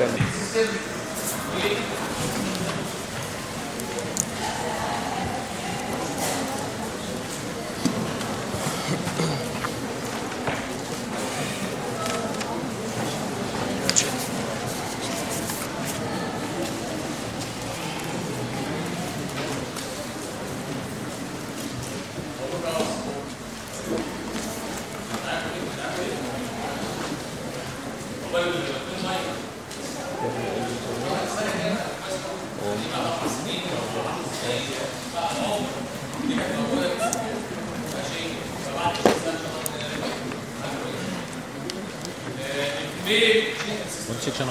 Até.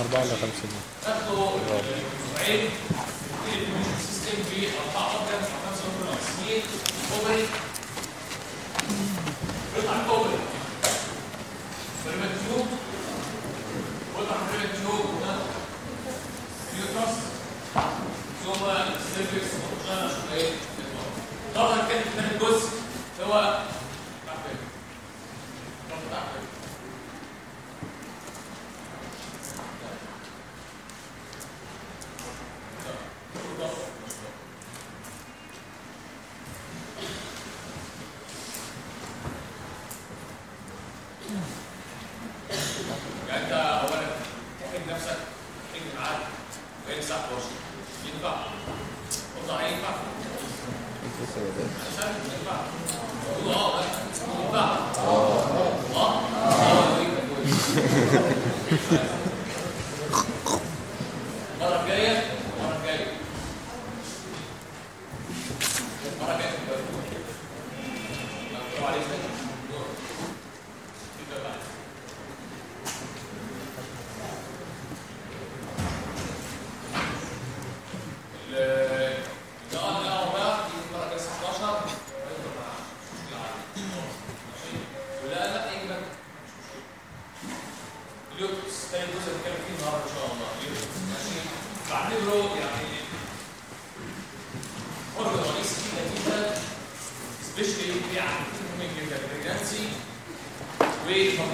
нормально там сидит.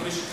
вище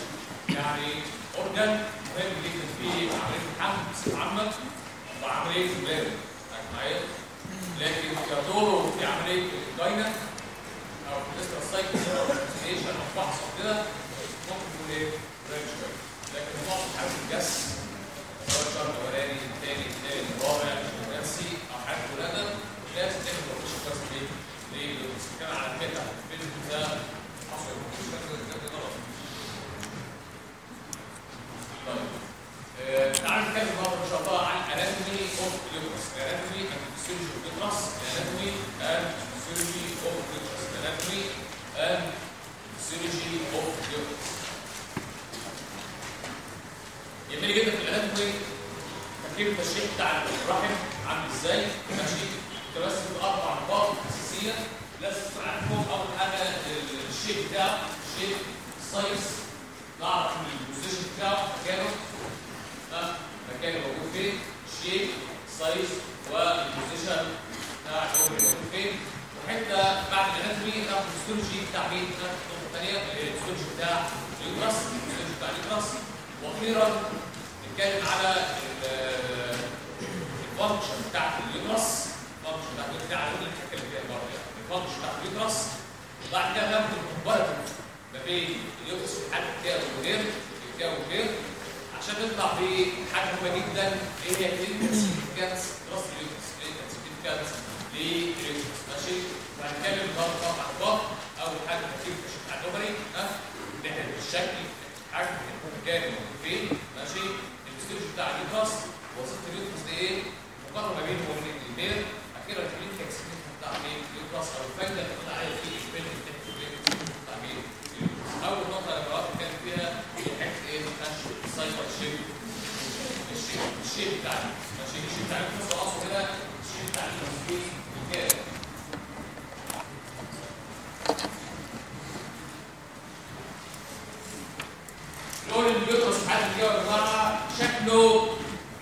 104 شكله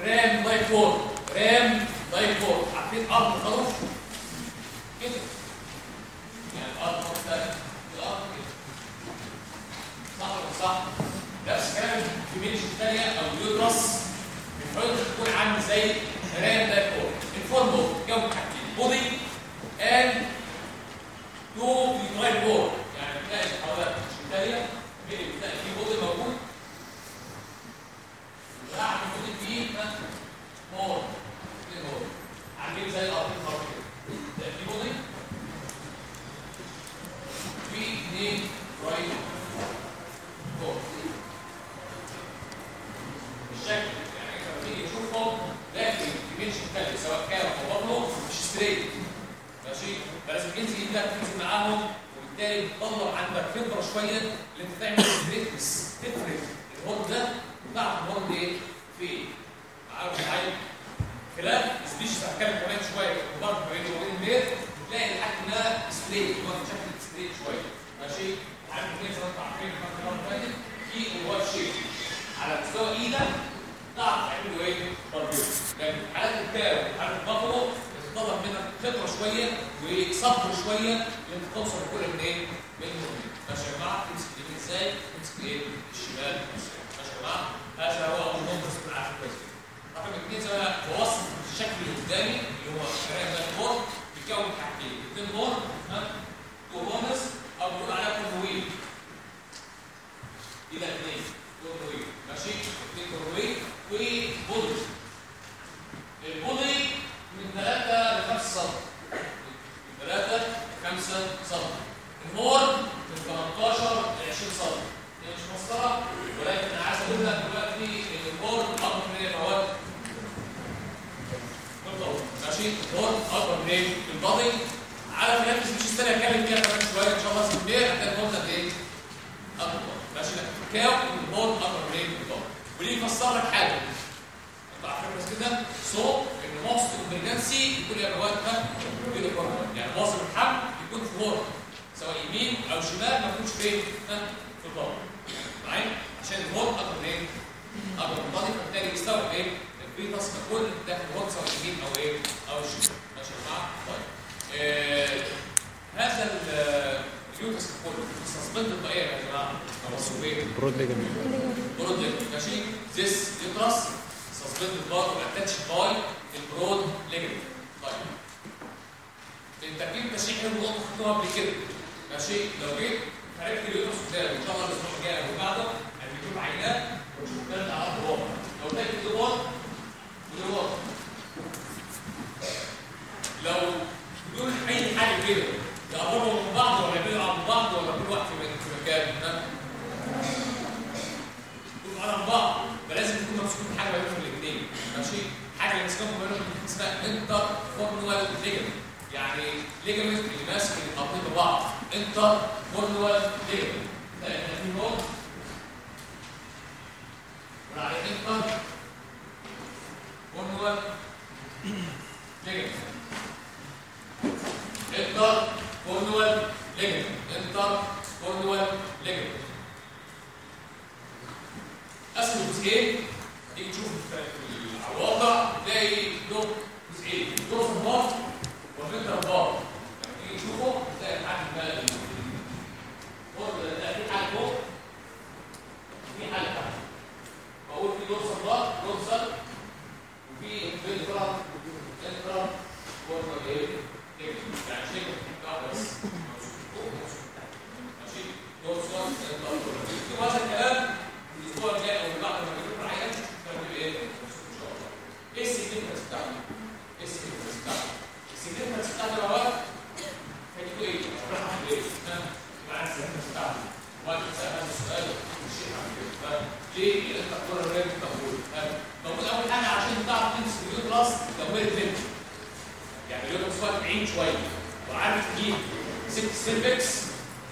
رام دايفور رام دايفور عارفين ارض خلاص الهورن اكبر من البادي وليه يفسر لك حاجة. أنت عارفين بس كده؟ صوت ان موست البريجنسي يكون يا مواد كده كورنر يعني معظم الحمل يكون في هورن سواء يمين أو شمال ما يكونش فين في الظهر معايا عشان الهورن اكبر من اكبر من البادي فبالتالي بيستوعب إيه؟ الفيتاس ككل داخل الهورن سواء يمين أو إيه؟ أو الشمال ماشي يا جماعة؟ طيب. آه هذا اليوتس ككل سسبند الطائره يا جماعة أو إيه برود ليجمنت برود ليجمنت ماشي ذس يوترس suspended bar attached by البرود ليجمنت طيب التركيب التشريحي حلو نقطه قبل كده ماشي لو جيت عرفت اليوترس قدامك ان شاء الله الأسبوع الجاي أو بعده هنجيب عينات ونشوف ثلاث على ارض الواقع لو لقيت الدوار والواقع لو بدون اي حاجة كده يقربوا من بعض ولا يبعدوا عن بعض ولا كل واحد في مكان واحد عن بعض. فلازم يكون ممسوك حاجة بينهم الاثنين ماشي؟ حاجة اللي ماسكهم بينهم اسمها intercornual ligament يعني ligament اللي ماسك الاثنين ببعض. intercornual ligament ده إحنا في note وعلى inter فورنوال ليجمنت انتر فورنوال ليجمنت انتر فورنوال ليجمنت قسم جزئين. تيجي تشوف على الواقع تلاقي له جزئين دور في البار وفلتر البار تيجي تشوفه تلاقي الحجم بقى ده في حاجة فوق. وفي حاجة تحت. بقول في دور صباط دور وفي فلتر فلتر فورمه إيه يعني شكل إيه؟ إيه؟ إيه إيه؟ إيه؟ يعني راس وقت بعيد شوية وعارف تجيب ست سيرفكس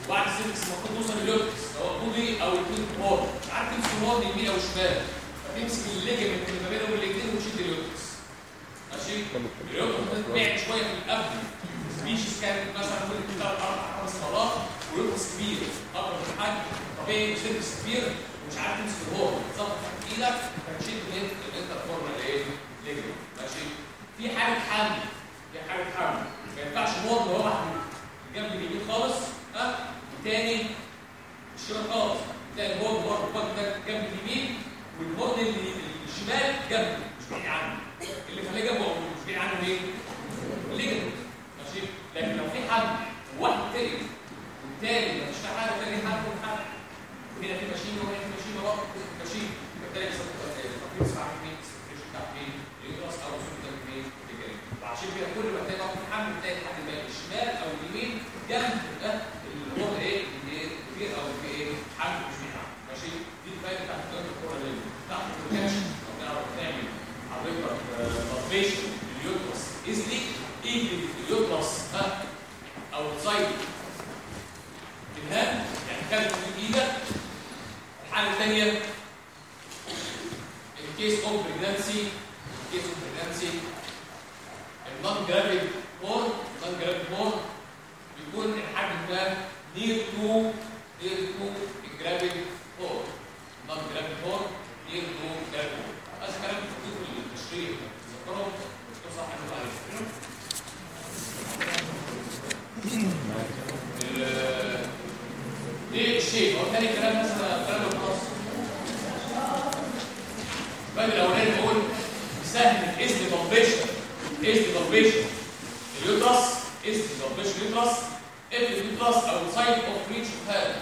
وبعد السيرفكس المفروض توصل لليوتكس سواء بودي أو الاثنين كبار عارف تمسك الهورن يمين أو شمال؟ فتمسك الليجمنت اللي ما بينهم الاثنين وتشد اليوتكس ماشي؟ اليوتكس بعد شوية من القبل سبيشيز كانت مثلا كل ثلاث أربع خمس مرات ويوتكس كبير. أكبر من الحجم طبيعي سيرفكس كبير. ومش عارف تمسك تظبط تحت إيدك فتشد الانتر فورمال إيه؟ ليجمنت ماشي؟ في حاله حمل في حاله حمل ما ينفعش هورن واحد جنب اليمين خالص ها؟ تاني الشمال خالص. تلاقي البورد برضه البورد ده جنب اليمين والبورد اللي الشمال جنب مش بعيد عنه. اللي خليه جنبه مش بعيد عنه ليه؟ ليه ماشي؟ لكن لو في حد وواحد تاني والتاني مفيش في حاجة تاني حد وحد هنا في ماشين وهنا في ماشين ورا ماشين. بالتالي بيسموه تقريبا بتاع مين؟ اليوترس أو وعشان كده كل ما تلاقي حمل تلاقي حد ما الشمال أو اليمين جنب ده اللي هو إيه؟ كبير أو في إيه؟ حمل مش بيتعب ماشي؟ دي الفايده بتاعت الدكتور الكورة اللي بتاعت البروتكشن لو نعرف نعمل حضرتك palpation ال uterus. easily ال uterus ها outside ال hand يعني كانت إيدك الحالة الثانية ال case of pregnancy ال case of pregnancy ال non gravid horn non gravid horn بيكون الحجم ده near to near to ال gravid مور نون جرافيد مور نير تو جرافيد مور هذا كلام مكتوب في التشريح. تذكروا مكتوب صح حلو عليه إيه الشيء هو تاني كلام مثلا كلام الخاص. الراجل الأولاني بيقول سهل از ديفلوبيشن از ديفلوبيشن اليوترس از ديفلوبيشن اليوترس if uterus outside of reach of hand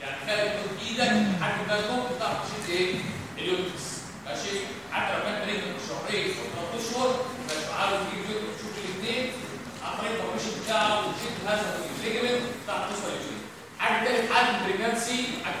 يعني خارج من إيدك حد بالكم بتعرف تشيل إيه؟ ال uterus. ماشي؟ حتى لو كان بينك شهرين أو ثلاث أشهر مش عارف تجيب ال uterus تشوف الاثنين عن طريق بتاعه وتشيل هذا ال ligament بتاع توصل للجين حاجة تاني حاجة pregnancy حاجة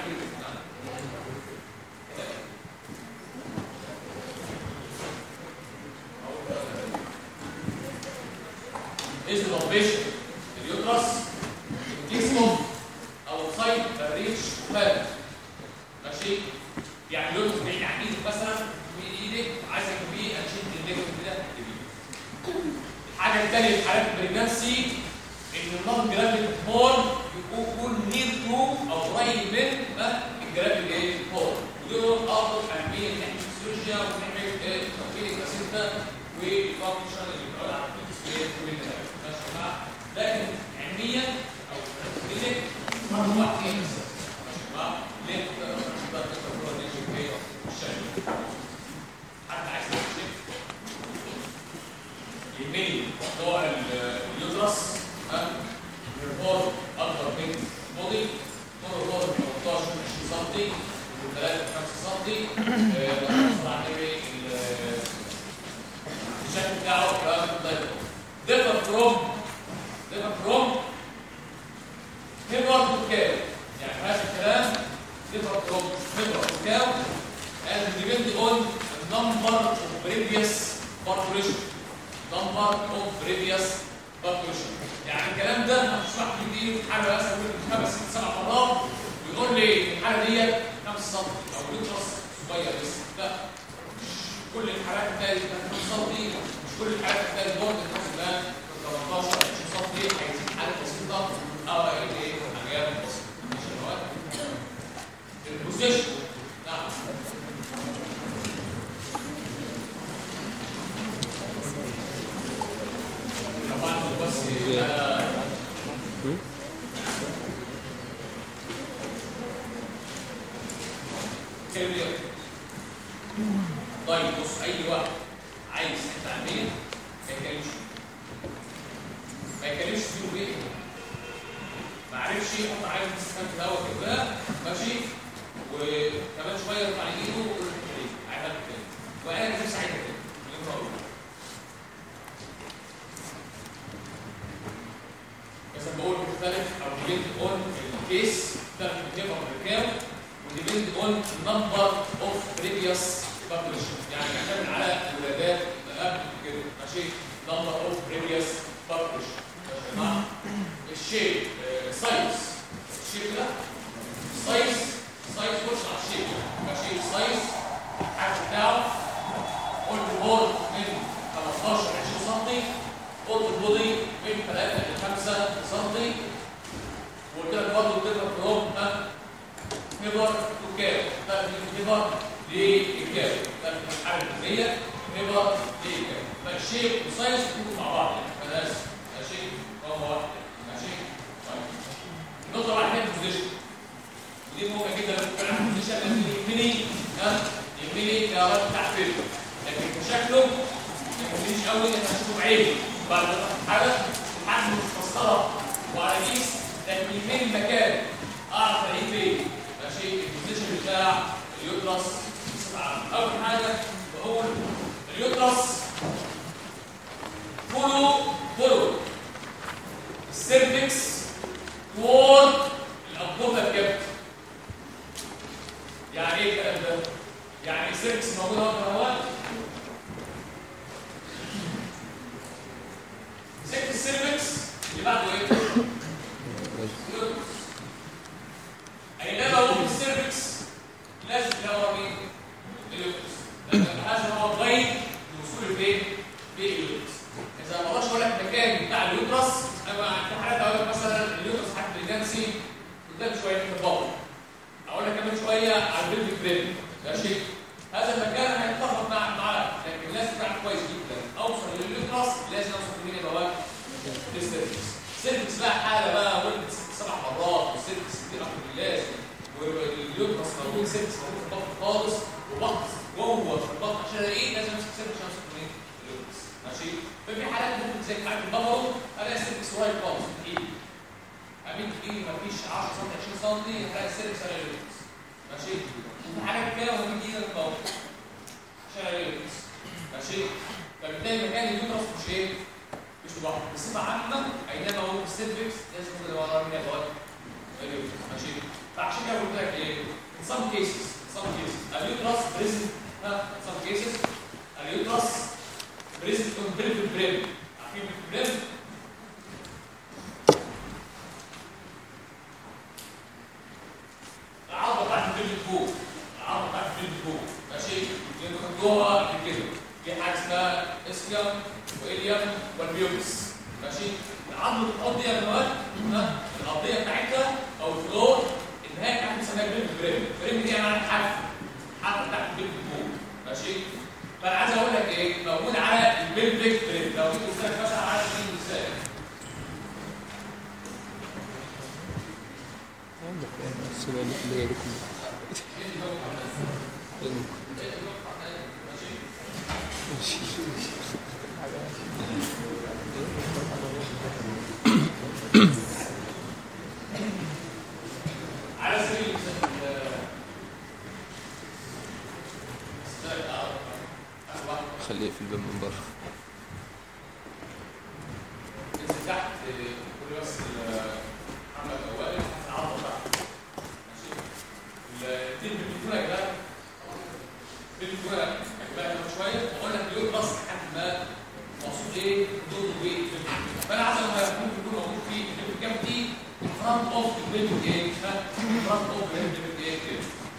واحد. خليه في الباب من بره انزل تحت كل بس محمد اوائل تحت العضله بتاعته ماشي التيم بيكون يا جماعة بيكون يا جماعة كمان شوية واقول لك اليوم بس لحد ما مقصود إيه دور ويت فانا عايز أقول ممكن يكون موجود في الكافيتي فرونت اوف البيبي إيه فرونت اوف البيبي إيه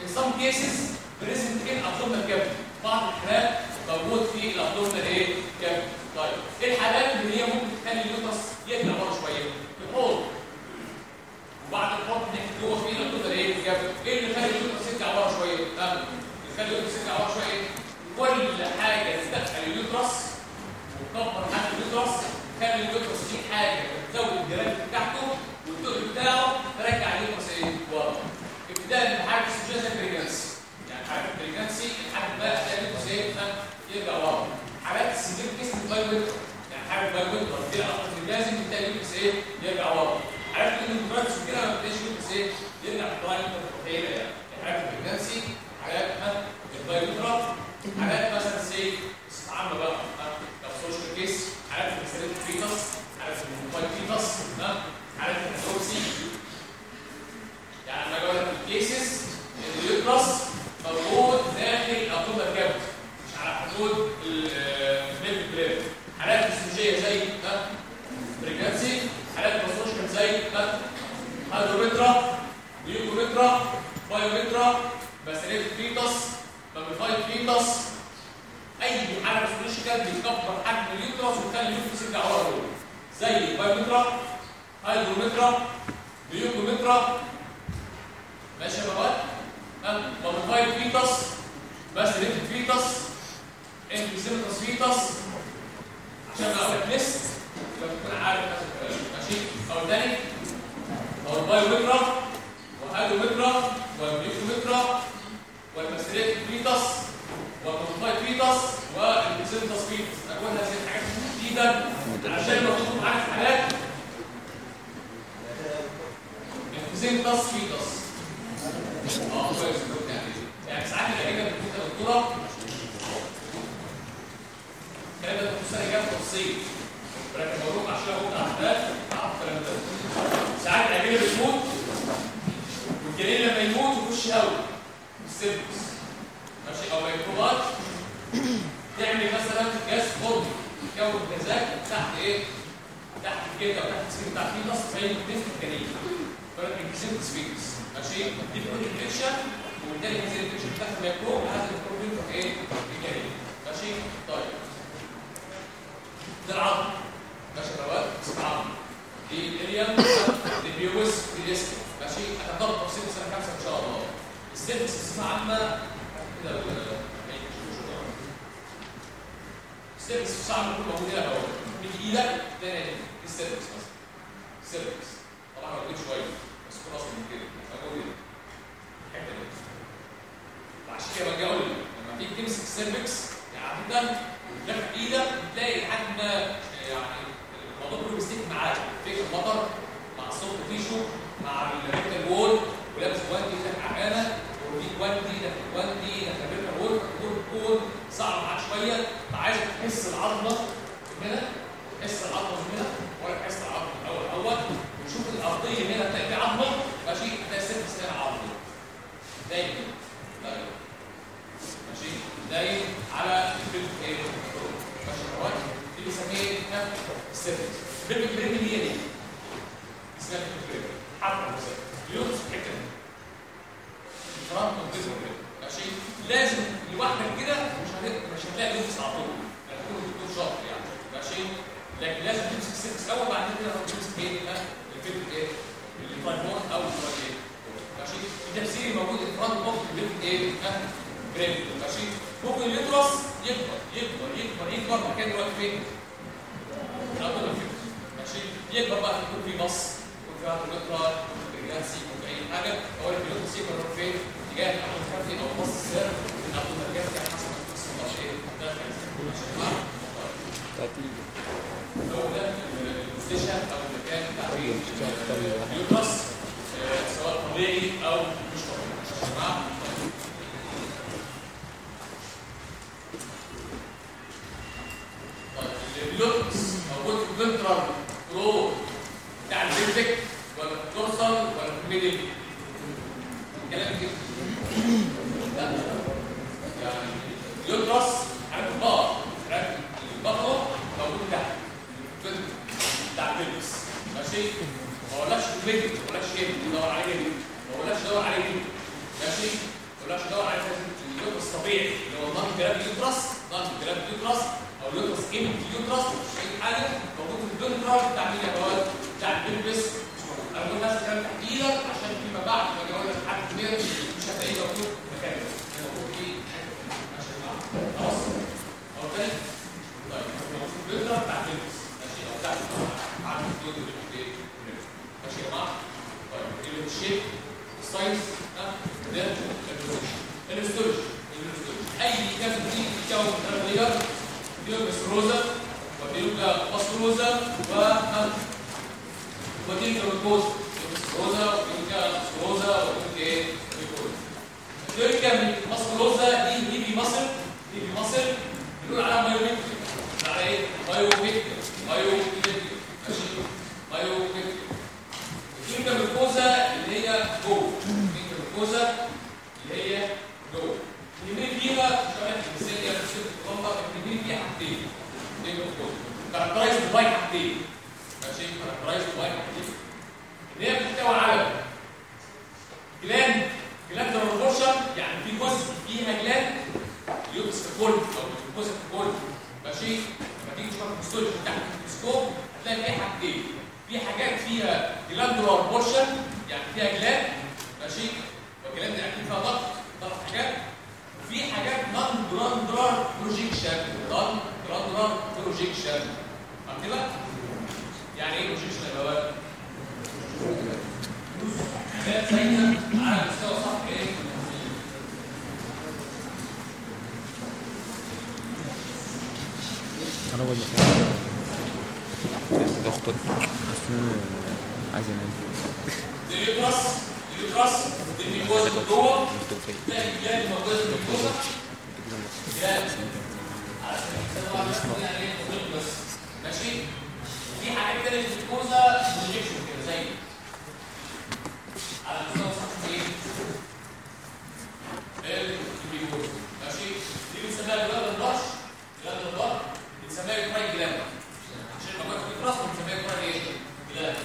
in some cases present in abdominal cavity بعض الحالات موجود في ال abdominal إيه cavity طيب إيه الحالات اللي هي ممكن تخلي ال uterus يطلع بره شوية الحوض وبعد الحوض نحكي جوه في ال abdominal إيه cavity إيه اللي يخلي ال uterus يطلع بره شوية ها اللي يخلي ال uterus يطلع بره شوية كل حاجة تدخل ال uterus وتكبر حجم ال uterus تخلي ال uterus ماشي هتضرب تفصيل سنة خمسة إن شاء الله. السيرفس اسمها عامة؟ كده السيرفس صعب يكون موجود هنا أهو. من إيدك تاني السيرفس مثلا؟ السيرفس طبعا موجود شوية بس أصلا من كده. موجود هنا الحتة دي. وعشان كده باجي أقول لما تيجي تمسك السيرفكس يعني عاده وتلف إيدك بتلاقي لحد ما يعني الموضوع كله بيستيك معاك. فيك المطر مع الصوت تيشو مع الريكتال وول ولابس جواندي تحت عمانه ودي جواندي ده جواندي ده الريكتال وول كل كل صعب معاك شوية. فعايز تحس العظمة هنا تحس العظمة هنا ولا تحس العظمة من اول أول وتشوف الأرضية هنا تلاقي عظمة ماشي؟ تلاقي السيرفس هنا عظمة. دايما. دايما. ماشي؟ دايما على الفيلم إيه؟ ماشي رواد دي بنسميه إيه؟ السيرفس البيبي بريمي هي دي اسمها البيبي بريمي حرف في الحته دي الفرامل والجسم كده ماشي؟ لازم لوحدك كده مش هت- مش هتلاقي لبس على طول. هتكون دكتور شاطر يعني. ماشي؟ لكن لازم تمسك السيرفس أول بعد كده تمسك إيه؟ الفيلم إيه؟ الفايمون أو الفايمون ماشي؟ التفسير موجود. الفرونت بوك البيت إيه؟ بريمي ماشي؟ ممكن اليوترس يكبر يكبر يكبر يكبر. مكان دلوقتي فين؟ أول ماشي؟ يكبر بقى يكون في نص يكون في عضله مترا يكون في رجال سي يكون في اي حاجة فين؟ اتجاه الخلفي أو الخلفي على حسب النص إيه؟ ده أو المكان بتاع ال uterus آه، سواء طبيعي أو مش طبيعي؟ طيب. موجود في ال ventral بتاع البيزك ولا ال dorsal ولا ال middle كلام كده يعني ال uterus عارف البقر عارف البقره موجود تحت بتاع البيزكس ماشي؟ ما في الميدل ما اقولكش إيه دور عليه. ما اقولكش دور عليه. ماشي؟ ما اقولكش دور عليه. في اليوترس الطبيعي اللي هو نون جراب يوترس نون جراب يوترس أو اليوترس ايمن اليوترس مش اي حاجة موجود في الفنترال بتاع مين يا بواد بتاع البلبس بس الكلام تحديدا عشان فيما بعد لما أقول لك حد كبير مش هتلاقيه موجود. مكانه موجود فيه ماشي يا جماعة؟ خلاص. أو تاني طيب في الفنترال بتاع البلبس ماشي أو بتاع عارف الدود اللي ماشي يا جماعة؟ طيب إيه الشيب السايز ها؟ ده البوزيشن الاستورج الاستورج أي تتكون من غير بيبقى سروزا وبيبقى ماسكروزا و إيه جلوكوز تلك الماسكروزا دي بنقول عليها مايوميتريك على إيه مايوميتريك مايوميتريك ماشي مايوميتريك تلك الجلوكوزا اللي هي جوه تلك الجلوكوزا اللي هي جوه اليمين فيها شبه المثال اللي في الكولومبا اليمين فيها حاجتين دي الجلوكوز كاركترايز باي حاجتين ماشي كاركترايز حاجتين ان هي بتحتوي على جلاند جلاند ريفورشن يعني في جزء فيها جلاند يوكس كول أو جزء كول ماشي لما تيجي تشوف الهيستولوجي تحت الميكروسكوب هتلاقي فيها حاجتين في حاجات فيها جلاندولار بورشن يعني فيها جلاند ماشي والجلاند أكيد فيها ضغط ضغط حاجات وفي حاجات نون جراندولار بروجيكشن نون جراندولار بروجيكشن فاهم كده؟ يعني إيه انجكشن يا بص حاجات سايده على مستوى صح إيه؟ أنا بقول لك ضغط عايز انام دي ديليبرس دي جوه جوه تلاقي بلاد موجوده في الجوه على أساس ان هو بس ماشي في حاجات كده للكوزا انجكشن كده زي على الصف إيه؟, إيه الكليبوز ماشي؟ دي بنسميها جلاند الرش الرش بنسميها كوراي جلاند عشان ما في راسه بنسميها كوراي جلاند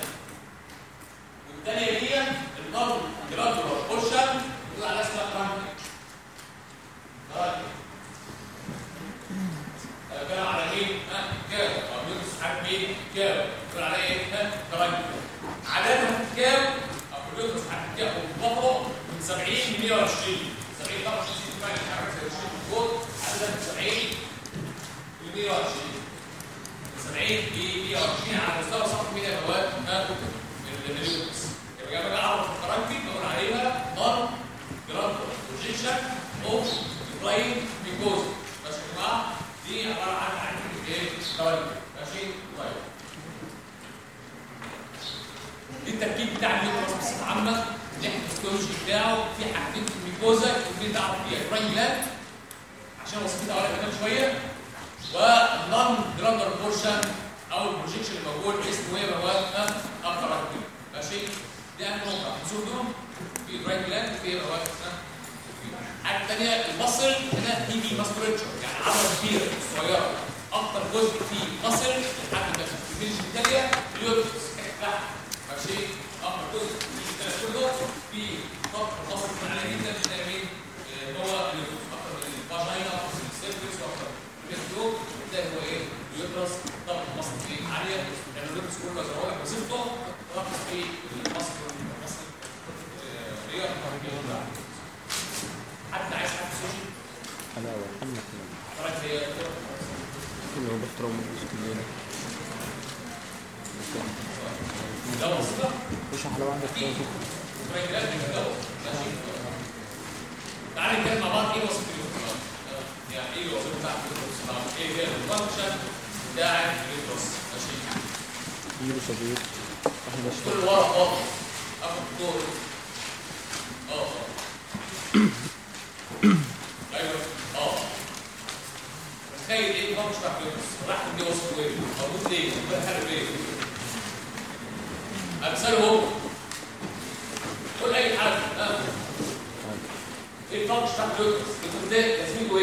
Donc, je parle de, écoutez, est-ce que vous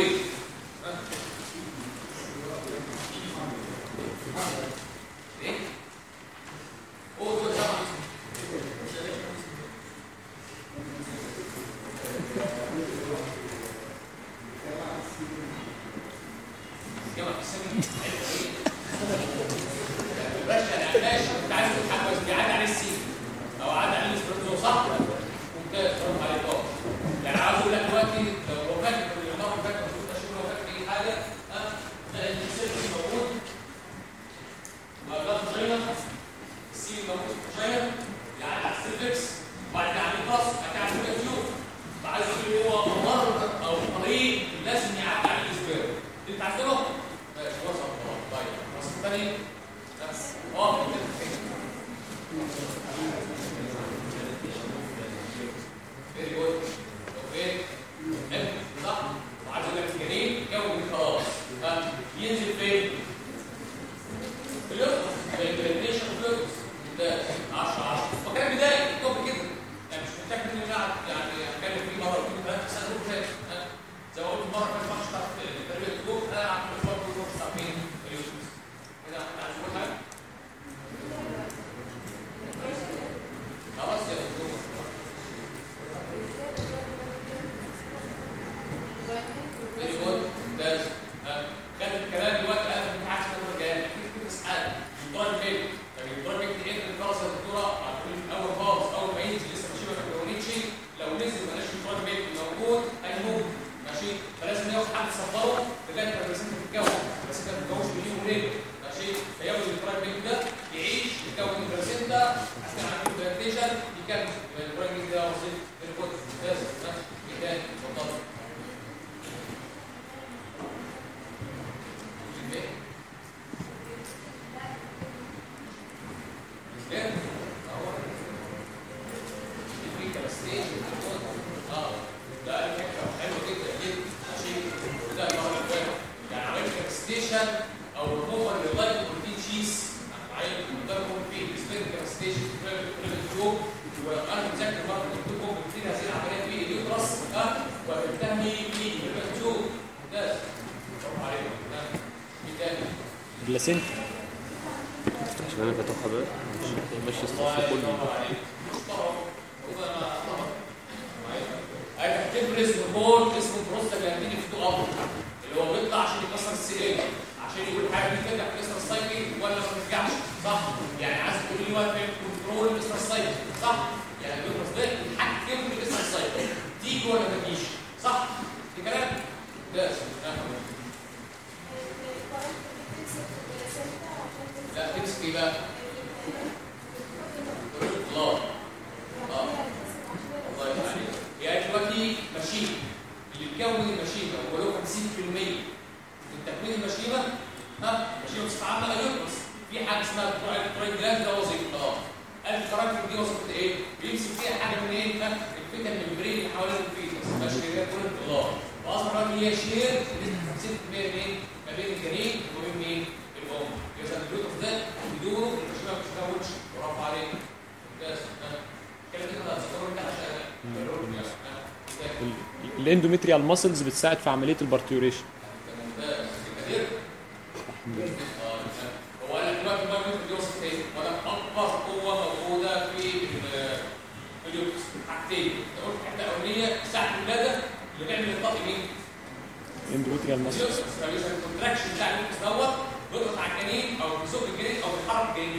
placenta عشان أنا فاتوحها بقى مش ماشي الصف كله هتفرز هرمون اسمه prostaglandin F2 alpha اللي هو بيطلع عشان يكسر ال CL عشان يقول حاجة دي ترجع تكسر ال cycle ولا ما ترجعش صح يعني عايز تقول لي واقف control تكسر ال cycle صح يعني بيفرز ده يتحكم في كسر ال cycle تيجي ولا ما تجيش صح في كلام ده لا تمسك إيه بقى الله آه الله يفتح عليك يعني دلوقتي ماشين اللي بيكون الماشينه هو له 50% من تكوين الماشينه ها ماشينه بصفه عامه يدرس في حاجة اسمها الكترويد جلاند ده وظيفه آه الكاركتر دي وظيفه إيه؟ بيمسك فيها حاجة من إيه؟ ها الفيتا الممبرين اللي حوالين الفيتس ماشي هي كل الله واصلا هي شير بنسبه 50% من إيه؟ ما بين الجنين وبين مين؟ الام اذا الجلوكوز ده بدونه الماشينه ما بتتكونش برافو عليك ممتاز ها كده كده هتذكروا انت عشان الاندوميتريال ماسلز بتساعد في عملية البارتيوريشن هو أنا دلوقتي إيه؟ اكبر قوه موجوده في حاجتين انت قلت حتة ساعه الولاده اللي الكونتراكشن بتاع دوت بيضغط على الجنين أو الجنين أو الجنين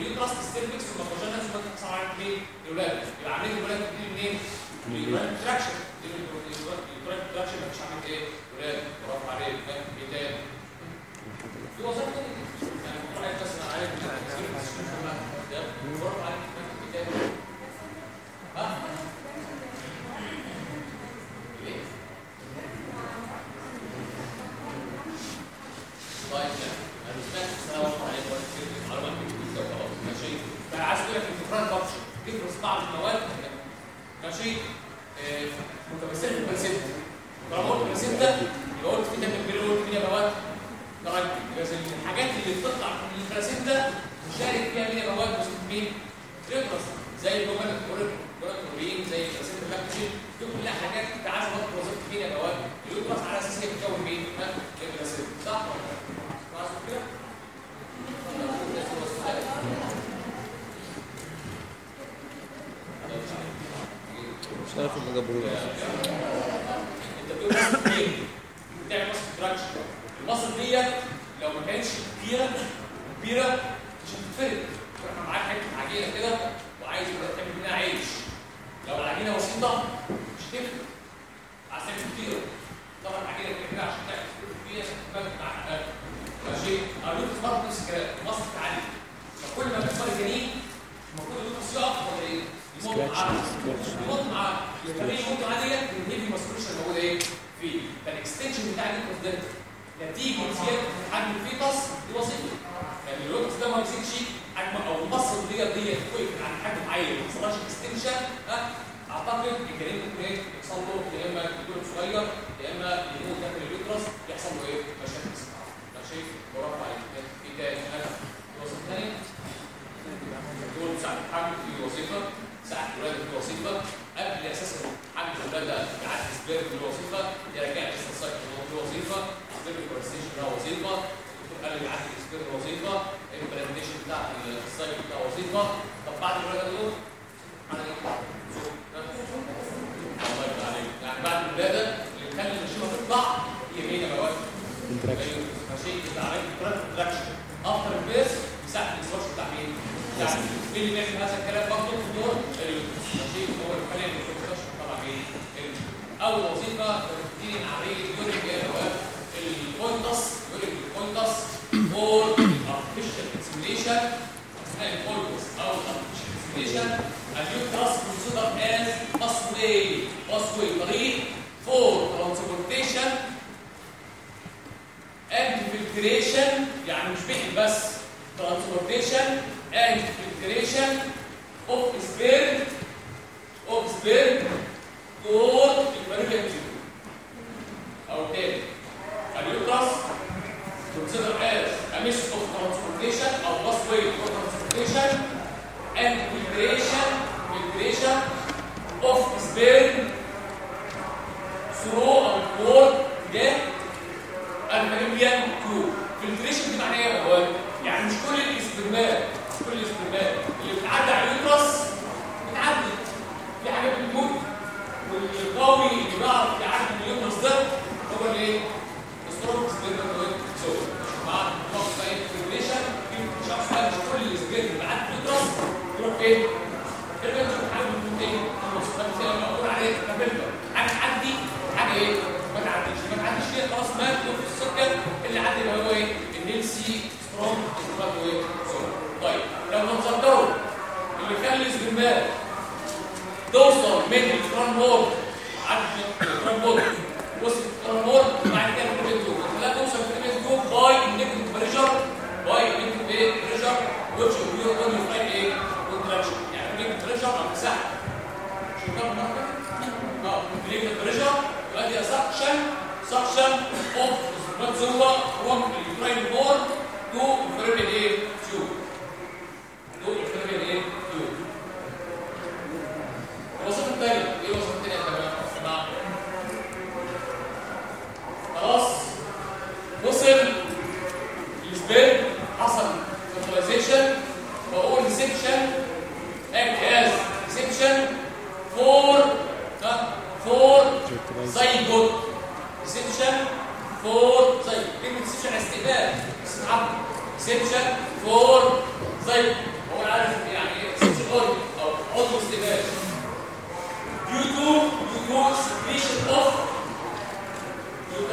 لازم على مين؟ الولاده يبقى عمليه الولاده منين؟ مش عامل إيه؟ ولاده برافو عليك فاهم تاني؟ في وظائف تانية يعني لك بس أنا عارف برافو عليك فاهم تاني؟ ها؟ ليه؟ أنا كتير وخلاص ماشي أقول لك المواد ماشي متمثله في طالما قلت بلاسينتا يبقى قلت فيتا من قلت فيها مواد درجه يبقى الحاجات اللي بتطلع من البلاسينتا مشارك فيها مين مواد مين؟ تدرس زي المواد الكورين زي لاكتين دي كلها حاجات عايز برضه وظيفه مين مواد اليوترس على أساس هي بتكون مين؟ صح ولا لا؟ كده؟ مش عارف اللي جابروه انت بتقول مصر إيه؟ بتعمل مصر تراكشن المصر دي لو ما كانتش كبيره كبيره مش هتتفرد إحنا معاك حتة عجينه كده وعايز تعمل منها عيش لو العجينه بسيطه مش هتفرق عايز تعمل كتير طبعا العجينه كبيره عشان تعمل كتير تبقى معاك ماشي قالوا لك برضه نفس الكلام مصر تعالي فكل ما بيكبر الجنين المفروض يدوس يقف ولا إيه؟ يموت معاه يموت معاه ليه يموت عاديه الهيفي ماسكوليشن موجود إيه؟ فيه فالاكستنشن بتاع اللوكس ده نتيجة زياده حجم الفيتس دي وظيفه يعني اللوكس ده ما يزيدش حجم أو المصل ديت ديت وقف عن حجم معين ما حصلهاش اكستنشن أعتقد الجنين ممكن إيه يحصل له يا إما يكون صغير يا إما يموت داخل اليوترس يحصل له إيه؟ مشاكل صناعه ماشي برافو عليك إيه تاني؟ ها؟ وظيفه ثانية؟ دول ساعة الحمل في وظيفة ساعة الولادة في وظيفة قبل أساسا حمل الولادة يعدي سبير في وظيفة يرجع أساسا سايكل في وظيفة سبير كورستيشن ده وظيفة الدكتور قال لي يعدي سبير وظيفة البرزنتيشن بتاع السايكل بتاع وظيفة طب بعد الولادة دول أنا الله يرضى عليك يعني بعد الولادة اللي بيخلي المشيمة تطلع هي يا مواد؟ Contraction. ماشي يبقى عملية كونتراكشن افتر البيس مساحة الأسبوع بتاع مين؟ يعني مين اللي بيعمل هذا الكلام برضه في دور ماشي هو اللي خلاني في الكونتراكشن طبعا مين؟ اليوتيوب. أول وظيفة بتديني عملية يوريك الكوينتس يوريك الكوينتس اور artificial insemination أثناء الكوينتس أو artificial insemination اليوترس consider as pathway طريق for transportation. and filtration يعني مش بيحل بس transportation. and filtration of sperm of sperm toward الفالوبيان tube أو تاني اليوترس considered as a means of transportation or busway for transportation and filtration filtration of sperm through or toward the ال fallopian tube filtration دي معناها إيه يا اخوان؟ يعني مش كل الاسبرمات كل الاسبرمات اللي بتعدي على ال uterus في حاجات بتموت والقوي اللي بيعرف يعدي ال uterus ده هو اللي إيه؟ strong spermatozoid so مع نقص أي filtration في شخص مش كل بيعدي في ال uterus يروح إيه؟ ترجع تشوف حاجة بتموت إيه؟ المصطلح اللي بقول عليه barrier حاجة تعدي حاجة إيه؟ ما تعديش ما تعديش خلاص مات في السكة اللي عدى اللي هو إيه strong spermatozoa طيب لو نتذكروا اللي كان ال sperm ات توصل من ال uterine body عند ال uterine body وصل ال uterine body بعد كده ال uterine tube لا توصل ال uterine tube by negative pressure by negative pressure which will be on your إيه contraction يعني negative pressure أو مساحه شوفوا المرة آه negative pressure يؤدي suction suction of spermatozoa from ال uterine body to ال uterine إيه tube to ال uterine إيه tube الوظيفه الثانية إيه الوظيفه الثانية يا جماعة؟ خلاص. وصل السبيل حصل fertilization بقول act as reception for ها for zygote. reception for zygote. كلمة reception استقبال عبد reception for zygote. هو عارف يعني إيه organ أو عضو استقبال You do, you do submission of, you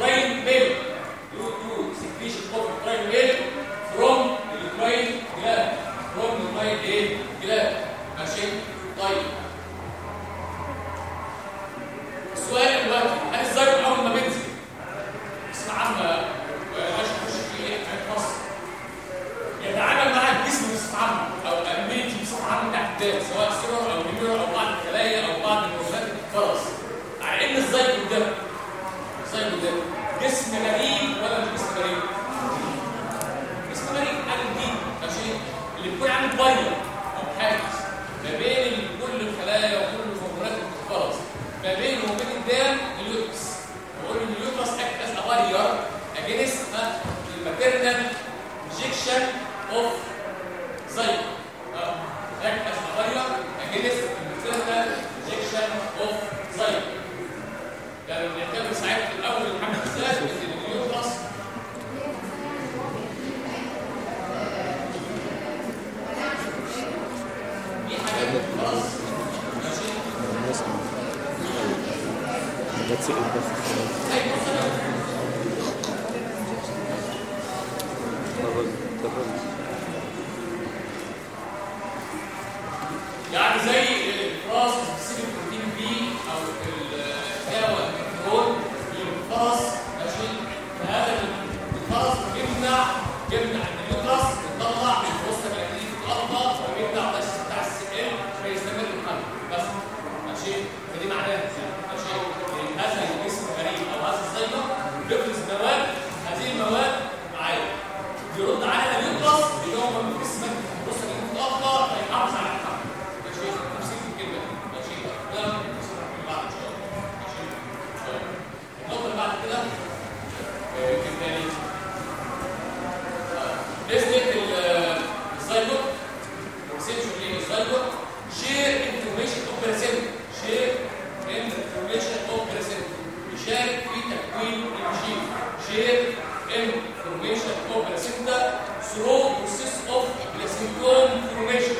information of placenta through process of placental formation.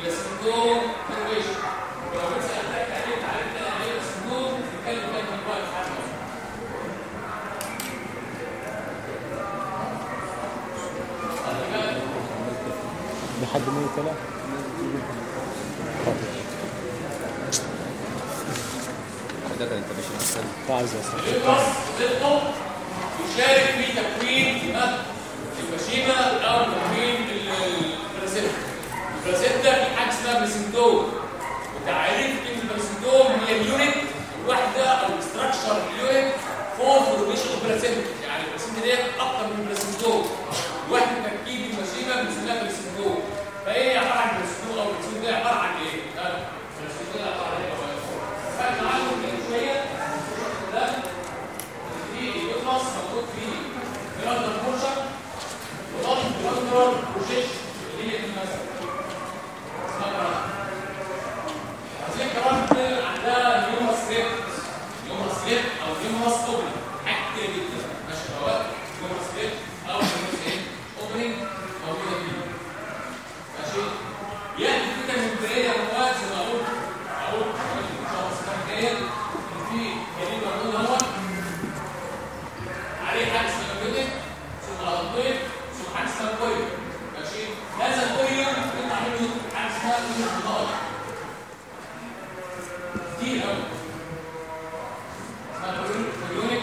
Placental formation. ولو انت سالتك عليه placental نتكلم كده في الوقت حتى لحد ما يطلع حضرتك انت ماشي محسن عايز يشارك في تكوين المشيمة أو تكوين ال placenta ال placenta في حاجة اسمها placentome وتعريف إن ال placentome هي ال unit الوحدة أو ال structural unit for formation ال placenta يعني ال placenta دي أكتر من ال placentome واحد تركيب المشيمة بنسميها placentome فايه عبارة عن placentome أو placentome ده عبارة عن مثلا اسمها جراندر عايزين جراندر عندها نيومرس ريبت نيومرس ريبت أو حاجة كتير جدا ماشي يا شباب نيومرس ريبت أو نيومرس إيه اوبننج موجوده فيه ماشي يعني الفكرة من البدايه يا مواد زي ما أقول أقول ان شاء الله السنة الجايه ان في جديد موجود اهوت عليه حاجة اسمها بيوتك ثم الطيب ثم حاجة اسمها كويل ماشي هذا الكويل يطلع منه حاجة اسمها كويل النار كتير قوي اسمها كويل كويلونيك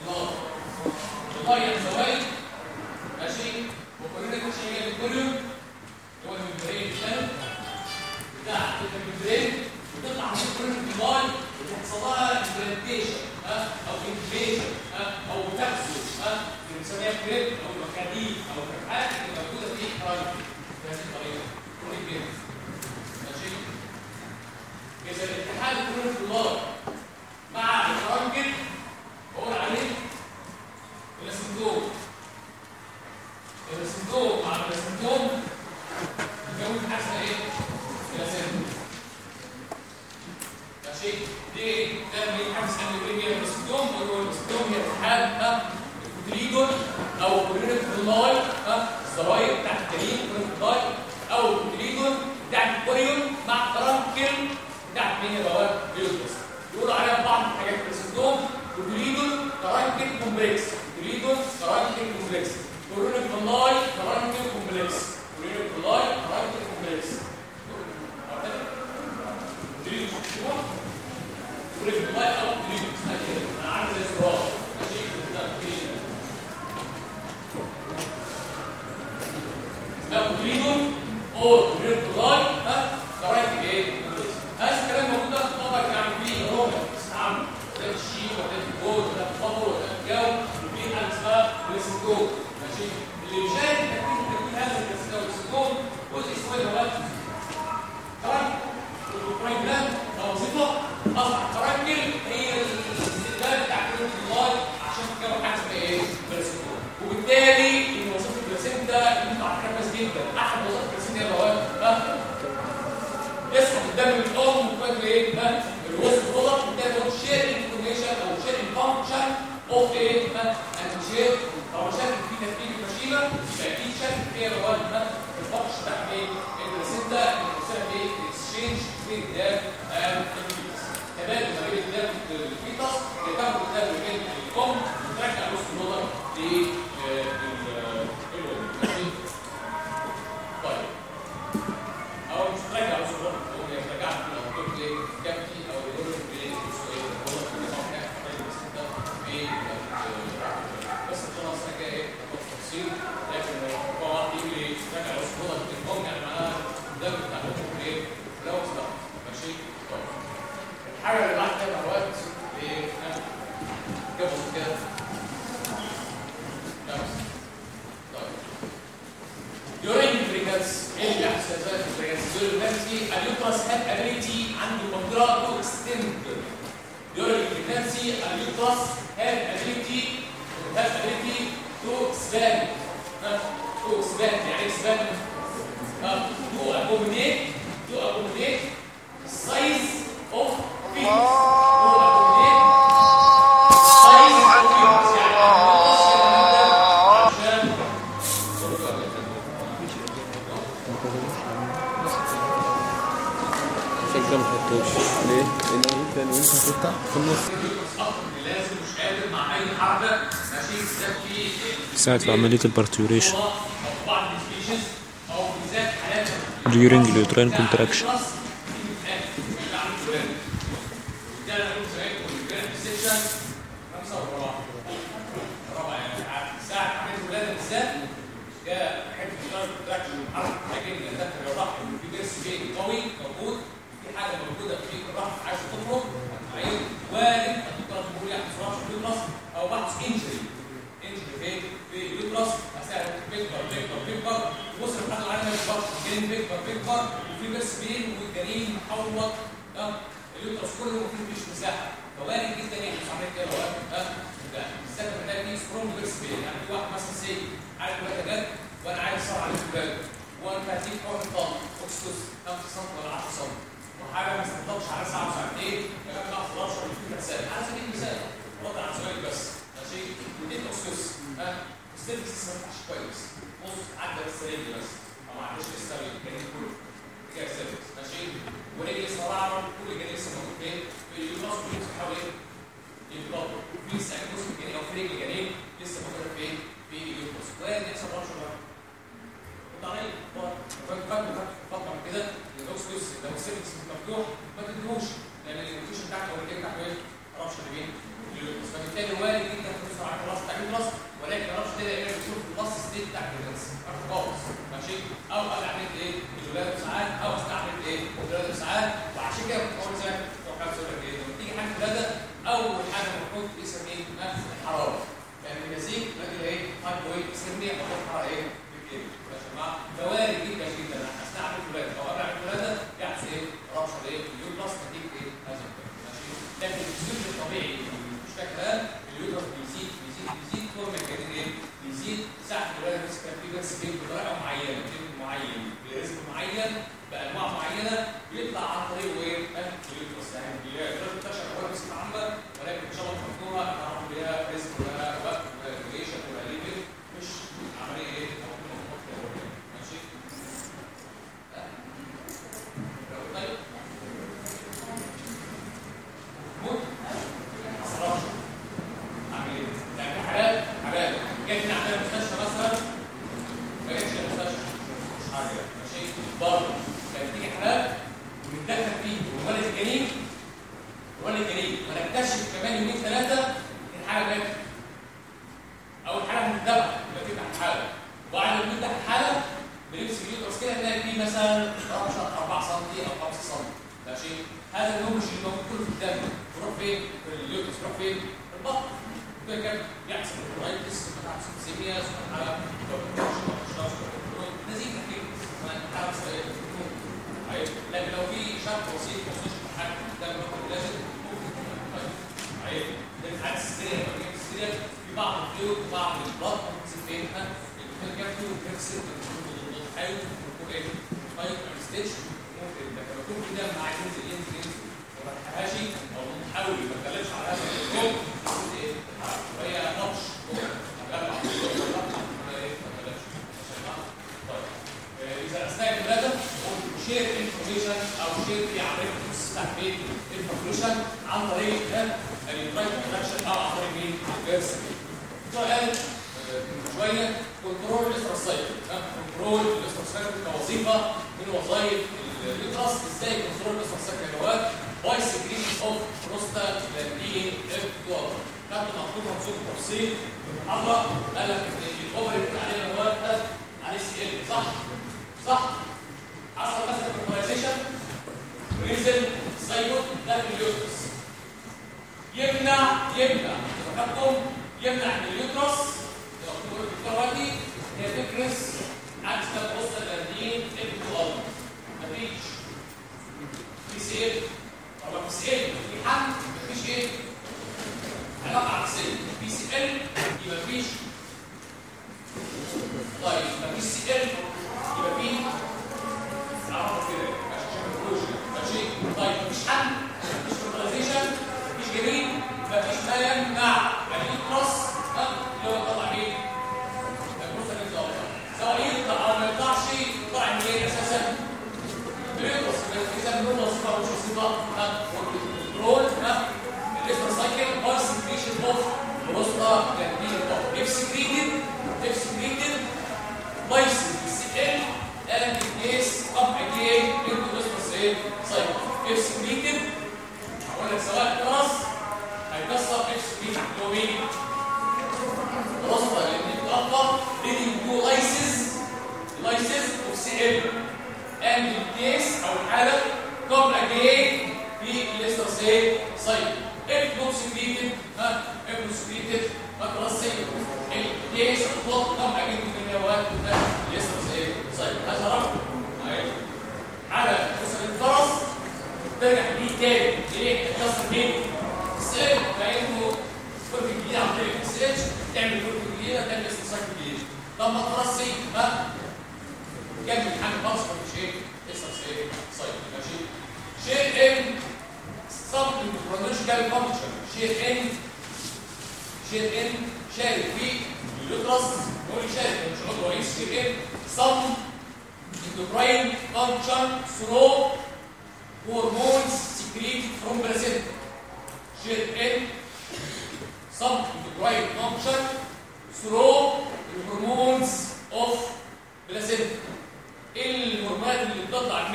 النار بتغير زوايا ماشي وكويلونيك مش هي الكوليوم هو الممبرين الثاني بتاع الممبرين بتطلع من الكوليوم النار وتحصل لها امبلانتيشن أو انفليشن أو تغزو بنسميها كريب أو مكاديف أو كرحات اللي موجوده في حرارة بهذه الطريقة كرونيك بيرز ماشي اذا الاتحاد الكرونيك النار مع الرانجل بقول عليه الاسندوم مع الاسندوم يكون حاجة إيه؟ ال placentome ماشي دي ده من حاجة اسمها إيه ال placentome هو ال placentome هي اتحاد ال cotyledon أو chorionic villi الزراير بتاعت الكريم chorionic villi أو ال cotyledon بتاعت ال chorion مع caruncle بتاعت مين يا شباب؟ uterus يقولوا عليها بعض الحاجات ال placentome cotyledon caruncle complex cotyledon caruncle complex كورينيك فلاي فرانكل كومبلكس كورينيك فلاي فرانكل كومبلكس كوتليدون شو كورينيك فلاي أو كده أنا عامل الزرار ماشي ده كوتليدون اسمها كوتليدون أو كورينيك فلاي ها فرانكل إيه هذا الكلام موجود ده في طبق يعني فيه روما استعمل ده الشيء وده الجود وده الفضل وده الجو وفي حاجة اسمها الاسكوب ماشي اللي يشاهد تكوين تكوين هذا الاسكوب جزء اسمه إيه دلوقتي فرانك البروجرام أو وظيفه اصبح فرانكل هي الاستخدام بتاع كلمه الله عشان تكون حاجة اسمها إيه؟ الاسكوب وبالتالي ان وظيفه البلاسينتا انت عارفها كويس جدا احد وظائف البلاسينتا هي بوابه يسحب الدم من الام وكمان إيه الوسط وبالتالي هو شير انفورميشن أو شير فانكشن اوف إيه ها اند شير أو شكل في تفكير المشيمه يبقى أكيد شكل فيها مواد ها الفانكشن بتاع إيه البلاسينتا البلاسينتا إيه اكسشينج بين الدم اند الفيتس تبادل ما بين الدم والفيتس يتم الدم الام وترجع الوسط غلط للولد طيب أو مش راجع على صورة هو يرجع لو قلت إيه كابتي أو يقول له إيه إيه هو في نظام حاجة حاجة بس انت إيه بس خلاص حاجة إيه تفصيل لكن هو واحد يجي إيه راجع على صورة التليفون يعني معناها ده بتاع إيه لو استخدم ماشي طيب الحاجة اللي بعد كده وقت إيه جابوا كده طيب during pregnancy إيه اللي بيحصل في pregnancy during pregnancy اليوترس have ability عنده قدرة to extend during pregnancy اليوترس have ability have ability to expand to expand يعني expand to accommodate to accommodate size of fetus هتفتح في النص. بالذات في عملية البارتيوريشن during اليوترين contraction? الجزء بيسمى إيه حراره لأن النسيج بدل إيه؟ هايبو إيه سمي أو حراره إيه؟ بالكيمياء يا جماعة كوارث جدا جدا. هستعمل فلان. أو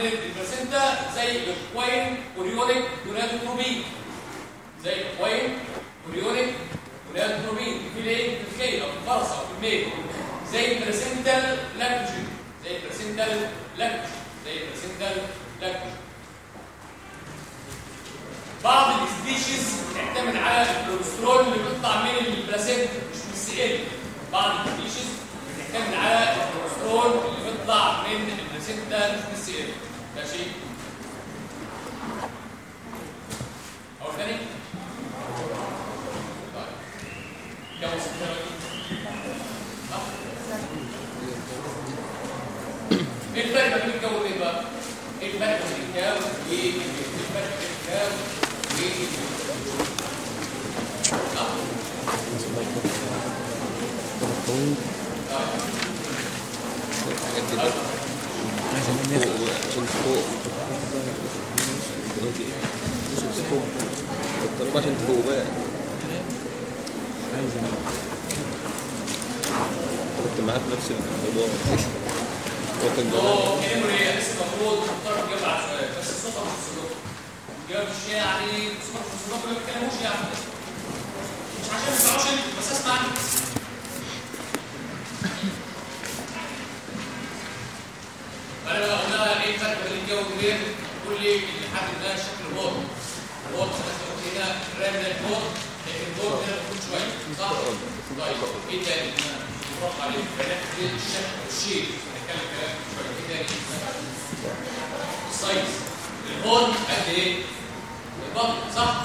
بتطلع من ال placenta زي ال equine chorionic gonadotropin زي ال equine chorionic gonadotropin في الايه في الخيل أو في الفرس أو في ال mare زي ال placental lactogen زي ال placental lactogen زي ال placental lactogen بعض ال species بتعتمد على الكوليسترول اللي بيطلع من ال placenta مش من ال CL بعض ال species بتعتمد على الكوليسترول اللي بيطلع من ال placenta مش من ال CL ماشي أو تاني طيب كم وصلت دلوقتي؟ صح؟ إيه الفرق ما بين ال cow وايه بقى؟ إيه الفرق كنت معاك نفس الموضوع هو كان جوه هو لسه المفروض على السؤال بس مش الصدق اجابه مش يعني الصفه مش الصدق ما بيتكلموش يعني مش عشان ما تسمعوش أنتوا بس فانا لو قلنا إيه الفرق بين الجو والغير قول لي لحد ده شكل البورد البورد مثلا هنا رامل البورد لكن البورد هنا بيكون شوية. صح؟ طيب إيه تاني؟ نروح عليه. بنحكي الشكل والشيء نتكلم كلام شوية. إيه تاني؟ السايز البورد قد إيه؟ البطن. صح؟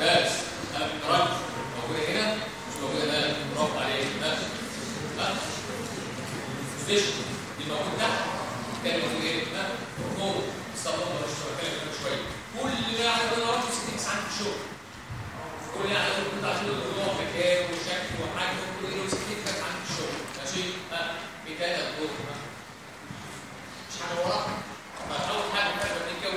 بس الكرنج موجودة هنا؟ مش موجودة. هنا برافو عليك بس ستيشن دي موجود تحت كان موجود إيه استغفر الله مش كمان شوية كل اللي يعني أنا 60 ساعه في الشغل كل يعني أنا كنت عشان الموضوع مكان وشكل وحاجه وكل 60 ساعه في الشغل ماشي مثال الدور مش حاجة وراك اول حاجة بتعمل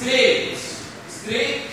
três, três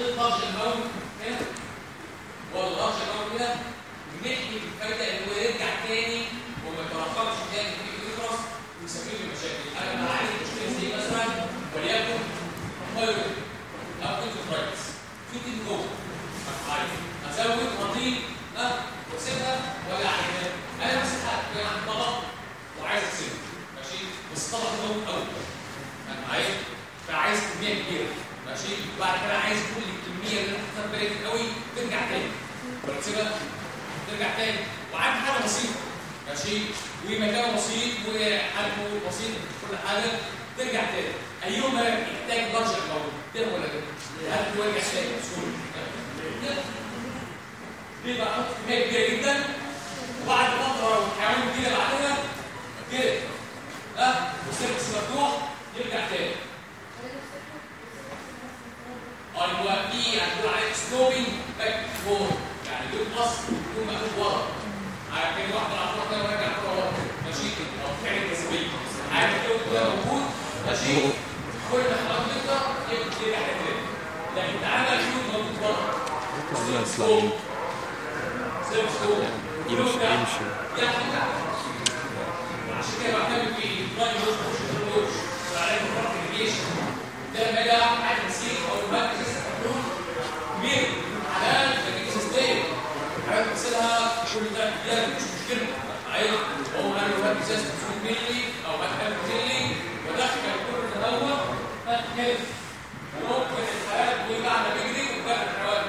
حطيت طرش الموت هنا والله شغال كده نحكي الفايده إن هو يرجع تاني وما يتراكمش تاني في اليوترس ويسبب لي مشاكل. أنا عندي مشكلة زي مثلا وليكن ثايرويد أو في دي جوه ازود مضيق ها وأسيبها ولا عليها أنا مسحها كان عندي طبق وعايز اسيبها ماشي؟ بس مهم قوي أنا معايا فعايز كمية كبيرة. ماشي؟ وبعد كده عايز كل الكمية اللي أنا بالك قوي ترجع تاني. ولا تسيبها ترجع تاني. وعندي حاجة بسيطة. ماشي؟ ومكان بسيط وحجمه بسيط كل حاجة. ترجع تاني. ايهما يحتاج درجه الأول. ده ولا ده؟ هل هو يرجع تاني ليه بقى؟ أحط كميه كبيرة جدا. وبعد فتره والحيوان الجديده بعدها كده. ها؟ والسيركس مفتوح يرجع تاني. أيوه في هنقول عليه سلوبينج باك فور يعني يقص يكون مقلوب ورا عارف كده واحدة على الخط كده وراجع كده ورا ماشي أو فعل تسويق عارف كده كده موجود ماشي كل ما حضرتك تقدر يبقى يرجع تاني لكن تعالى شوف موجود ورا الله يسلمك سيرفس فوق يمشي يمشي عشان كده بعتمد في الراي روش روش روش وعليه فرق الريشن ده أجي اعمل حاجة مسير أو مركز الكنترول كبير. حلال لكن سيستم حاجات بغسلها كل ده ده مش مشكلة. عايز هو أنا لو مركز 500 مللي أو 1000 مللي. ودخل كل هو كده وممكن الحياة تقول بعد ما بيجري وبعد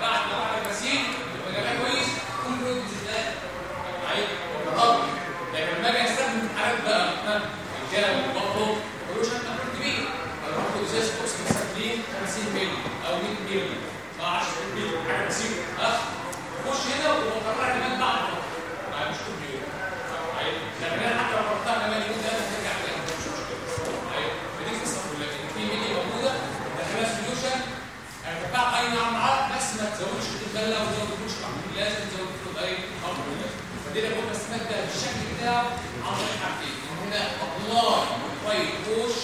بعد ما بعد المسير يبقى جمال كويس. كل يوم عايز رب لكن لما أجي استخدم حاجات بقى الجلد والبطل ملوش أنا كبير أروح له ازاز بوكس مسكين 50 مللي أو 100 مللي ما 10 مللي حاجة بسيطة. ها؟ خش هنا وبقرر كمان بعد ما مش كل يوم. عايز لكن أنا حتى لو قررتها كمان يوم ده هترجع تاني مش مشكلة. بديك تصفر لكن في ملي موجودة. داخلها سوليوشن ارتفاع أي نعم معاه بس ما تزودش الداله وما تزودش لازم تزود فلوس أي أمر فدي لما بستمد بالشكل بتاعه. عن طريق حاجتين هنا. الله طيب. بوش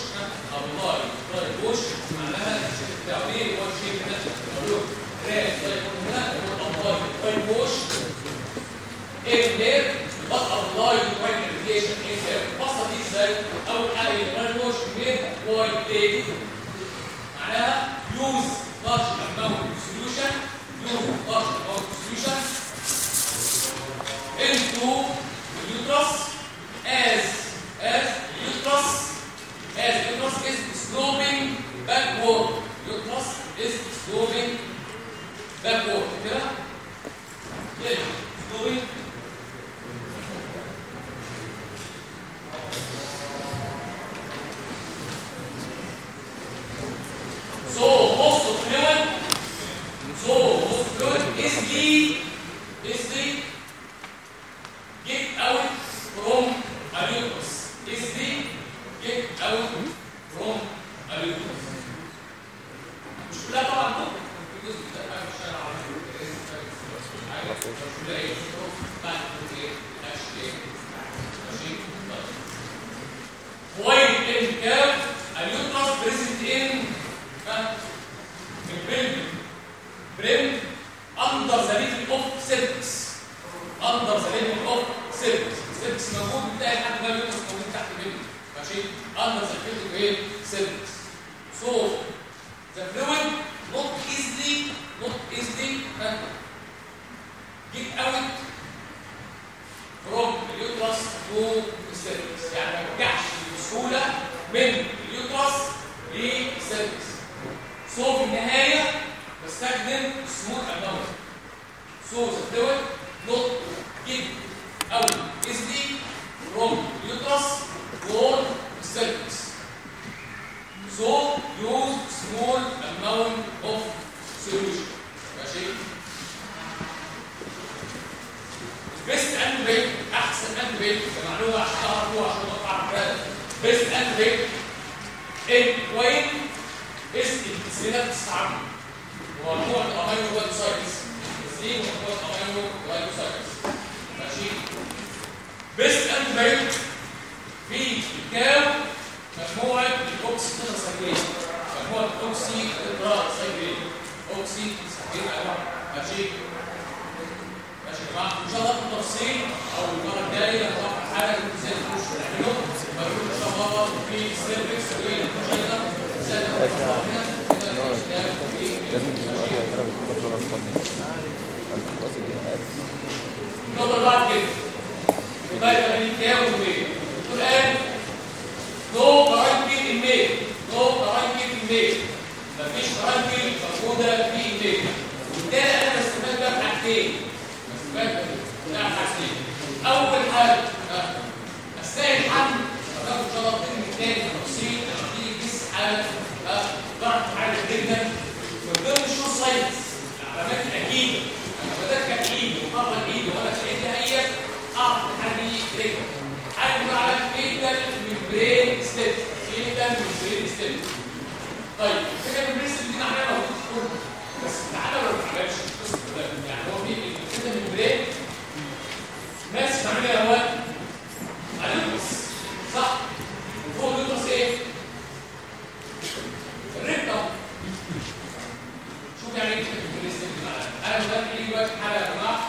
انتبيت ان وين اسم التسليمات تستعمل هو مجموعة الأمينو جلايكوسايدز تسليم مجموعة الأمينو جلايكوسايدز ماشي؟ بيست أنتبيوت في الكاو مجموعة الأوكسي تتسجيل مجموعة الأوكسي تتسجيل أوكسي تتسجيل ماشي؟ جماعة ان شاء الله التفصيل أو المره الجايه هنوقع حاجة في cervix وكده إزاي نقطه بعد كده يبقى وفين الدكتور قال نو كرانكي الميل نو كرانكي الميل مفيش كرانكي موجوده في الميل وبالتالي أنا بستفاد بحاجتين بستفاد بحاجتين أول حاجة آه، اثناء الحمل الله الترم الثاني تفصيل تقيس حالة آه، ضغط عالي جدا. من ضمن الشو ساينس العلامات الاكيده أنا بدات أكيد ومره الايد وأنا شايفها هي اعرف حاجة رجل حاجة بقى على فيتال ميمبرين ستيت فيتال ميمبرين ستيت طيب الفكرة الميمبرين ستيت دي معناها موجود في بس تعالى لو ما ده يعني هو في الفيتال ميمبرين ناس بتعملها يا هوان عليكس صح وفوق اليوترس إيه؟ الريكتر شوف يعني إيه معانا أنا دلوقتي إيه دلوقتي حاله يا جماعة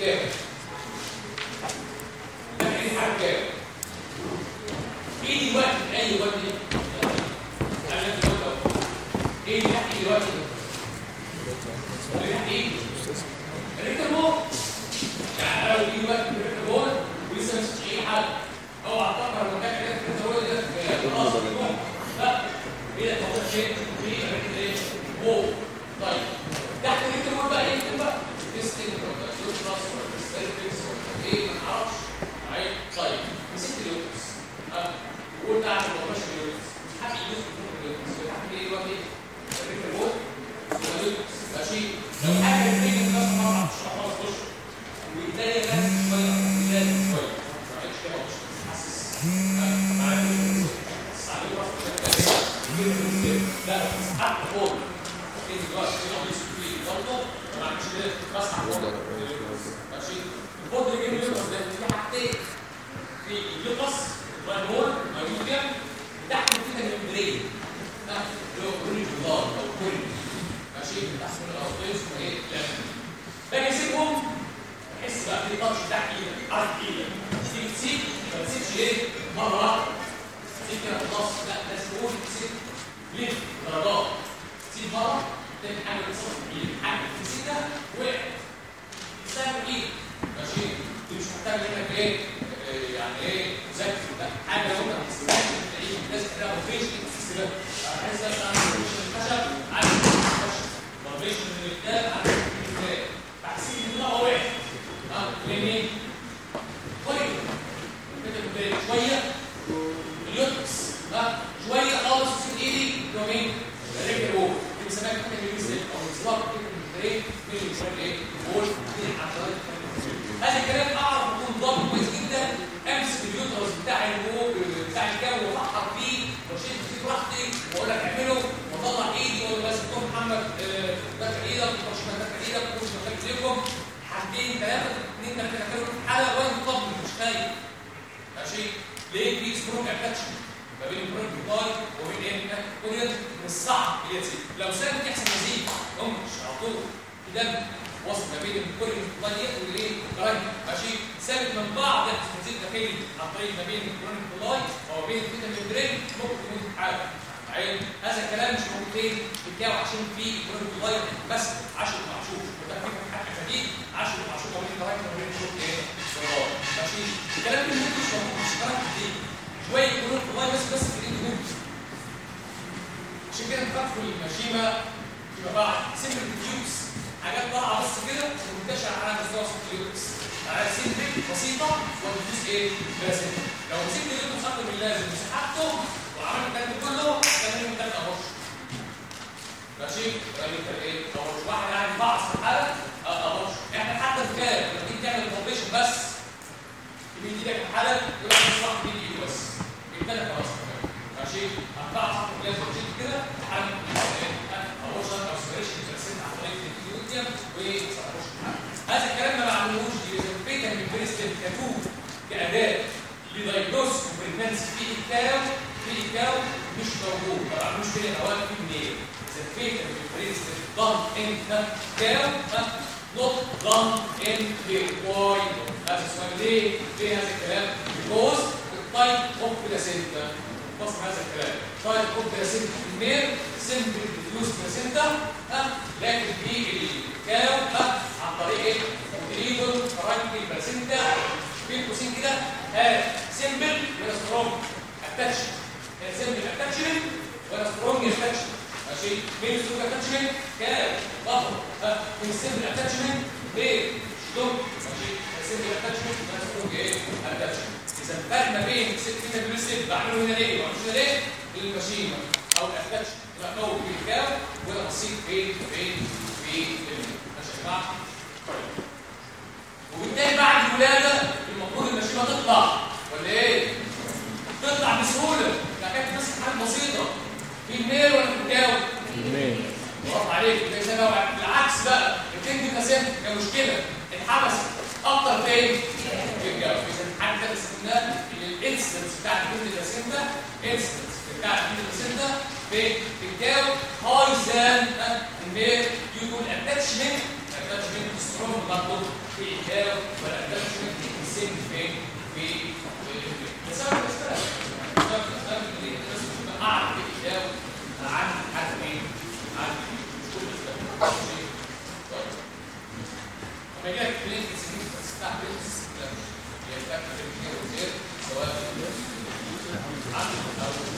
ده إيه حاله كام إيه في اي وقت إيه اللي تحت إيه الريكتر مو يعني لو دي الريكتر مو ولسه مش اي حاجة إيه إيه طيب تحت إيه إيه طيب مسكت اليوترس ها وقلت اعمل وبش اليوترس حق يجوز ومنتشره على مستوى على سيمبل بسيطه وديفيوز إيه لازم لو مسكت أكتر من اللازم وسحبته وعملت الكلام كله كان من ثلاث ابوش ماشي يبقى انت إيه ابوش واحد يعني بعض الحاله ابوش إحنا حتى في كام لما تيجي تعمل بوبيشن بس يمين إيدك الحلق يقول لك اصبح بين ايده بس بالتالي خلاص ماشي خط لازم تشد كده أو وصل أو سبريشن ترسم على طريق الفيديو وصلحوش هذا الكلام ما معلوموش دي بيتا من بريستل كتوب كأداة لدايجنوز وبريجنانسي في الكاو في الكاو مش موجود. ما بعملوش كده اوقات في منين؟ من بريستل ضغط انت كاو نوت لانج إن بير واي. هذا السؤال ليه؟ ليه هذا الكلام؟ بيكوز التايب اوف بلاسينتا بص هذا الكلام. type of placenta في ال mare simple diffuse placenta لكن في ال cow عن طريق إيه؟ cotyledon caruncle placenta بين قوسين كده ها simple ولا strong؟ attachment simple attachment ولا strong attachment؟ ماشي. مين ال strong attachment؟ cow ضغط ها من ال simple attachment ليه؟ شلون؟ ماشي. ال simple attachment ولا strong إيه؟ أتاتشمنت. إذا الفرق ما بين ست بلوسيف بعمله هنا ليه؟ وبعمله هنا ليه؟ الماشين أو الاتاتش يبقى قوي في الكاو ولا بسيط فين؟ فين؟ في الميل ماشي يا جماعة طيب. وبالتالي بعد الولادة المفروض الماشينه تطلع. ولا إيه؟ تطلع بسهولة. كانت بس حاجة بسيطة. في الميل ولا في الكاو عليك. بالعكس بقى التنج كاسيت كمشكله اتحبست أكتر فين؟ في الجو اذا حاجة كده استثناء ان الانسيدنس بتاع التنج كاسيت ده انسيدنس بتاع في في الجو هاي ذان الميل يكون اتاتشمنت اتاتشمنت سترونج برضه في الجو ولا اتاتشمنت سن في في اللي الناس بتبقى قاعدة في الجو عن حد مين عن لما يجي لك كلينيك سنين تستعمل استخدام يبقى كلينيك وزير سواء عن أو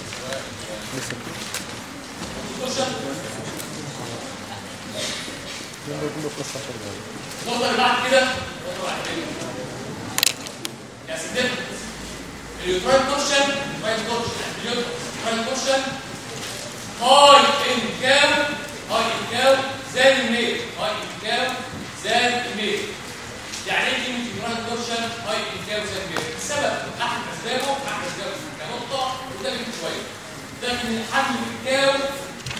النقطة اللي بعد كده نقطة بعد كده يا سيدنا اليوتراين تورشن اليوتراين تورشن اليوتراين تورشن هاي ان كاو هاي ان كاو زي الميل هاي ان كاو زي الميل يعني إيه كلمة اليوتراين تورشن هاي ان كاو زي الميل السبب أحد أسبابه احد اسبابه كنقطة وده من شوية ده من حجم الكاو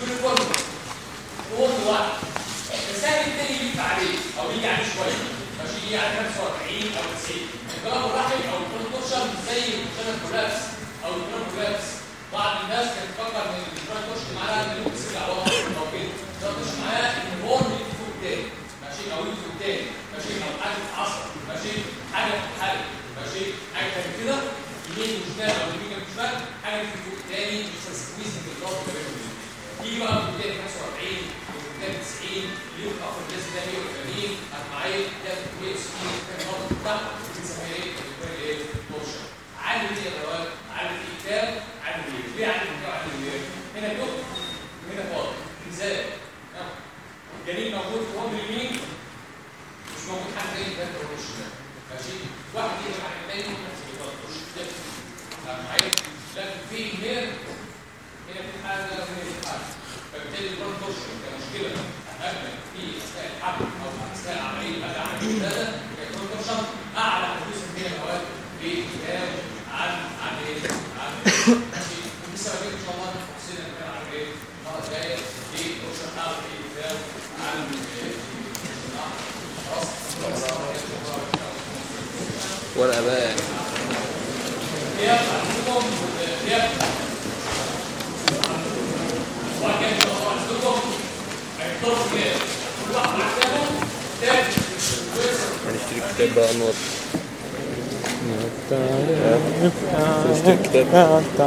يونيفورم وورد واحد. السهل التاني يلف عليه أو يجي عليه شوية. ماشي يجي على 45 أو 90 الجرام الرحم أو الكونتورشن زي الكونتورشن كولابس أو الكونتورشن كولابس بعض الناس كانت تفكر إن الكونتورشن معاها إن ممكن تسرع ورا أو كده ده مش معاه إن هو فوق التاني. ماشي أو فوق التاني. ماشي أو حاجة في عصر. ماشي حاجة في حاجة ماشي حاجة كده. يمين وشمال أو يمين وشمال حاجة في فوق التاني مش سكويزنج الضغط يجي بقى في التاني 45 كان 90 ليه اخر الناس ده 180 معايا ده 160 كان برضه بتاعه بنسميه إيه؟ بوشن عالي يا رواد؟ عالي في كتاب عالي إيه؟ ليه عالي في عالي إيه؟ هنا كتب وهنا فاضي إزاي؟ الجنين موجود في وجه اليمين مش موجود حد تاني ده في الشمال ماشي؟ واحد يجي على التاني نفس لكن في في حاجة وهنا في حاجة فبالتالي البلد بوشن كمشكله اهم في اثناء الحمل أو اثناء العملية بعد عمليه الولاده يكون بوشن اعلى حدوث من المواد في كتاب عن عن إيه؟ عن ماشي بقى ان شاء الله تفاصيل كان عن إيه؟ المره الجايه في بوشن اعلى في كتاب عن خلاص ولا بقى 别打，中国军队！别！团结就是力量，中国，哎，团结！不乱，别！哎，兄弟，别动手！别打！别打！